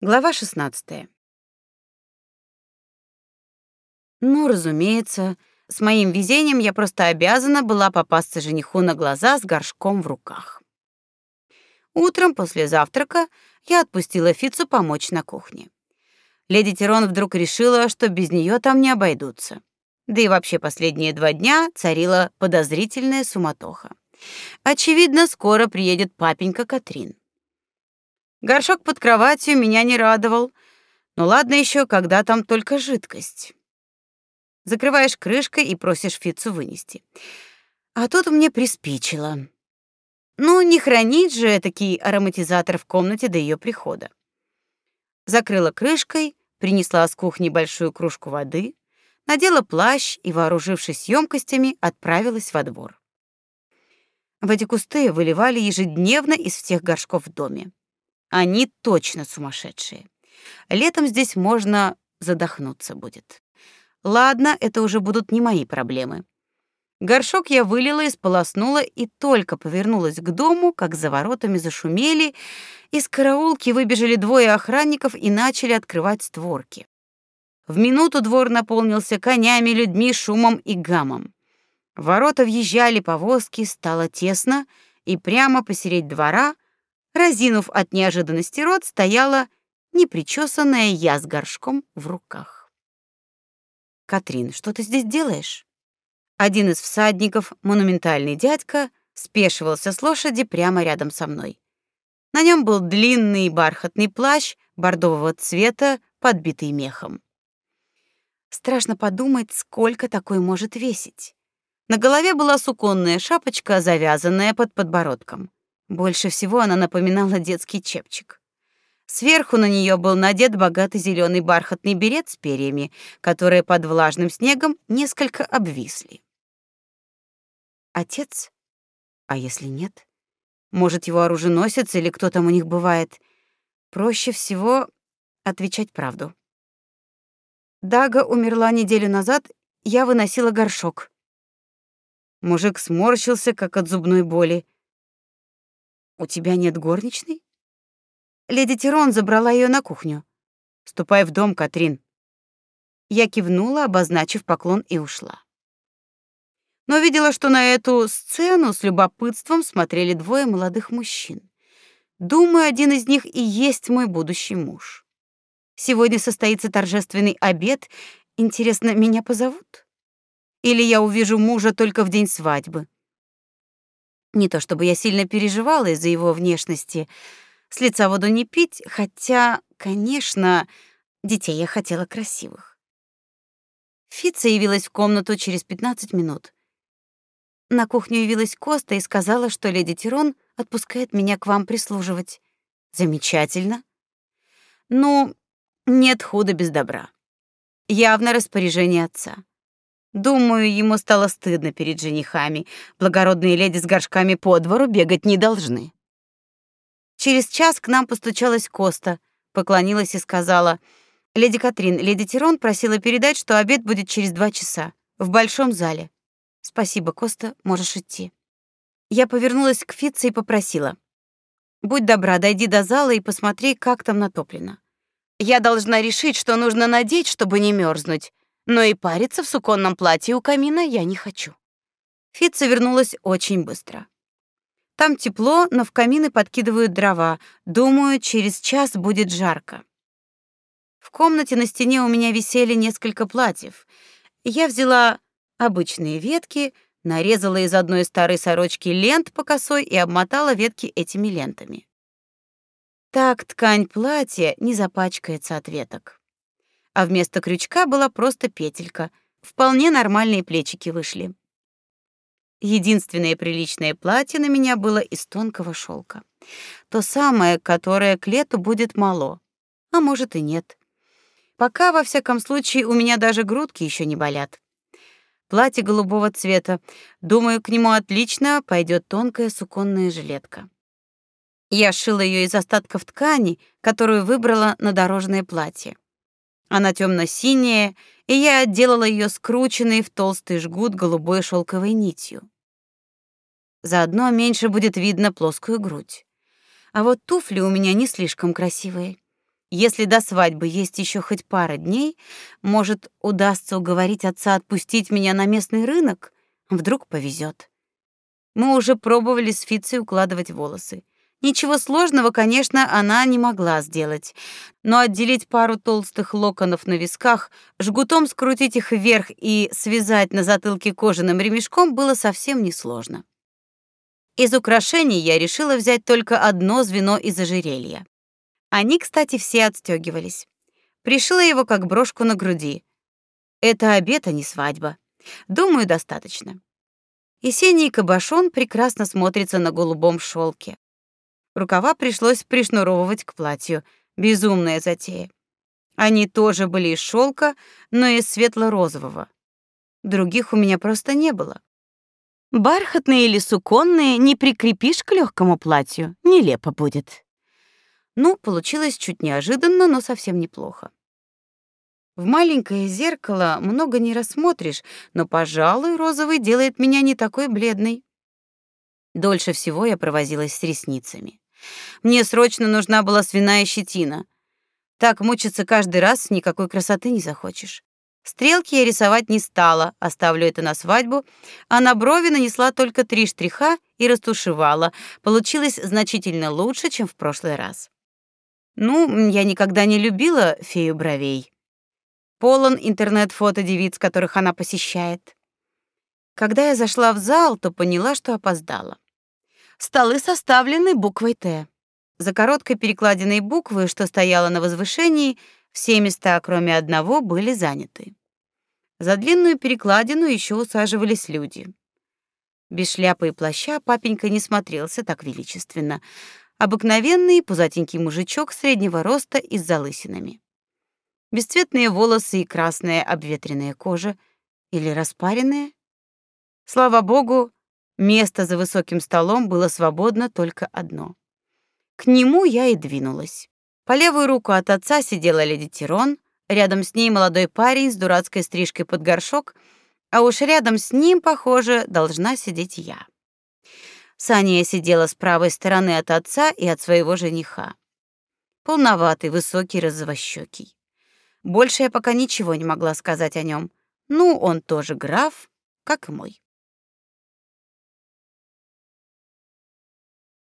Глава 16. Ну, разумеется, с моим везением я просто обязана была попасться жениху на глаза с горшком в руках. Утром после завтрака я отпустила Фицу помочь на кухне. Леди Тирон вдруг решила, что без нее там не обойдутся. Да и вообще последние два дня царила подозрительная суматоха. Очевидно, скоро приедет папенька Катрин. Горшок под кроватью меня не радовал. Но ладно еще, когда там только жидкость. Закрываешь крышкой и просишь Фицу вынести. А тут мне приспичило. Ну, не хранить же такие ароматизатор в комнате до ее прихода. Закрыла крышкой, принесла с кухни большую кружку воды, надела плащ и, вооружившись емкостями, отправилась во двор. В эти кусты выливали ежедневно из всех горшков в доме. Они точно сумасшедшие. Летом здесь можно задохнуться будет. Ладно, это уже будут не мои проблемы. Горшок я вылила и сполоснула, и только повернулась к дому, как за воротами зашумели, из караулки выбежали двое охранников и начали открывать створки. В минуту двор наполнился конями, людьми, шумом и гамом. В ворота въезжали повозки, стало тесно, и прямо посередине двора — разинув от неожиданности рот, стояла непричесанная я с горшком в руках. Катрин, что ты здесь делаешь? Один из всадников, монументальный дядька, спешивался с лошади прямо рядом со мной. На нем был длинный бархатный плащ бордового цвета, подбитый мехом. Страшно подумать, сколько такой может весить. На голове была суконная шапочка, завязанная под подбородком. Больше всего она напоминала детский чепчик. Сверху на нее был надет богатый зеленый бархатный берет с перьями, которые под влажным снегом несколько обвисли. Отец? А если нет? Может, его оруженосец или кто там у них бывает? Проще всего отвечать правду. Дага умерла неделю назад, я выносила горшок. Мужик сморщился, как от зубной боли. У тебя нет горничной? Леди Тирон забрала ее на кухню. Ступай в дом, Катрин. Я кивнула, обозначив поклон и ушла. Но видела, что на эту сцену с любопытством смотрели двое молодых мужчин. Думаю, один из них и есть мой будущий муж. Сегодня состоится торжественный обед. Интересно, меня позовут? Или я увижу мужа только в день свадьбы? Не то чтобы я сильно переживала из-за его внешности. С лица воду не пить, хотя, конечно, детей я хотела красивых. Фица явилась в комнату через 15 минут. На кухню явилась Коста и сказала, что леди Тирон отпускает меня к вам прислуживать. Замечательно. Ну, нет худа без добра. Явно распоряжение отца. Думаю, ему стало стыдно перед женихами. Благородные леди с горшками по двору бегать не должны. Через час к нам постучалась Коста, поклонилась и сказала: "Леди Катрин, леди Тирон просила передать, что обед будет через два часа в большом зале. Спасибо, Коста, можешь идти". Я повернулась к Фитце и попросила: "Будь добра, дойди до зала и посмотри, как там натоплено. Я должна решить, что нужно надеть, чтобы не мерзнуть, но и париться в суконном платье у камина я не хочу. Фитца вернулась очень быстро. Там тепло, но в камины подкидывают дрова. Думаю, через час будет жарко. В комнате на стене у меня висели несколько платьев. Я взяла обычные ветки, нарезала из одной старой сорочки лент по косой и обмотала ветки этими лентами. Так ткань платья не запачкается от веток а вместо крючка была просто петелька. Вполне нормальные плечики вышли. Единственное приличное платье на меня было из тонкого шелка. То самое, которое к лету будет мало. А может и нет. Пока, во всяком случае, у меня даже грудки еще не болят. Платье голубого цвета. Думаю, к нему отлично пойдет тонкая суконная жилетка. Я шила ее из остатков ткани, которую выбрала на дорожное платье. Она темно-синяя, и я отделала ее скрученной в толстый жгут голубой шелковой нитью. Заодно меньше будет видно плоскую грудь. А вот туфли у меня не слишком красивые. Если до свадьбы есть еще хоть пара дней, может, удастся уговорить отца отпустить меня на местный рынок? Вдруг повезет. Мы уже пробовали с Фицей укладывать волосы. Ничего сложного, конечно, она не могла сделать. Но отделить пару толстых локонов на висках, жгутом скрутить их вверх и связать на затылке кожаным ремешком было совсем несложно. Из украшений я решила взять только одно звено из ожерелья. Они, кстати, все отстегивались. Пришила его как брошку на груди. Это обед, а не свадьба. Думаю, достаточно. И синий кабошон прекрасно смотрится на голубом шелке. Рукава пришлось пришнуровывать к платью. Безумная затея. Они тоже были из шелка, но из светло-розового. Других у меня просто не было. Бархатные или суконные не прикрепишь к легкому платью, нелепо будет. Ну, получилось чуть неожиданно, но совсем неплохо. В маленькое зеркало много не рассмотришь, но, пожалуй, розовый делает меня не такой бледной. Дольше всего я провозилась с ресницами. Мне срочно нужна была свиная щетина. Так мучиться каждый раз никакой красоты не захочешь. Стрелки я рисовать не стала, оставлю это на свадьбу, а на брови нанесла только три штриха и растушевала. Получилось значительно лучше, чем в прошлый раз. Ну, я никогда не любила фею бровей. Полон интернет-фото девиц, которых она посещает. Когда я зашла в зал, то поняла, что опоздала. Столы составлены буквой Т. За короткой перекладиной буквы, что стояла на возвышении, все места, кроме одного, были заняты. За длинную перекладину еще усаживались люди. Без шляпы и плаща папенька не смотрелся так величественно. Обыкновенный пузатенький мужичок среднего роста и с залысинами. Бесцветные волосы и красная обветренная кожа или распаренная. Слава богу, Место за высоким столом было свободно только одно. К нему я и двинулась. По левую руку от отца сидела леди Тирон, рядом с ней молодой парень с дурацкой стрижкой под горшок, а уж рядом с ним, похоже, должна сидеть я. Саня сидела с правой стороны от отца и от своего жениха. Полноватый, высокий, розовощёкий. Больше я пока ничего не могла сказать о нем. Ну, он тоже граф, как и мой.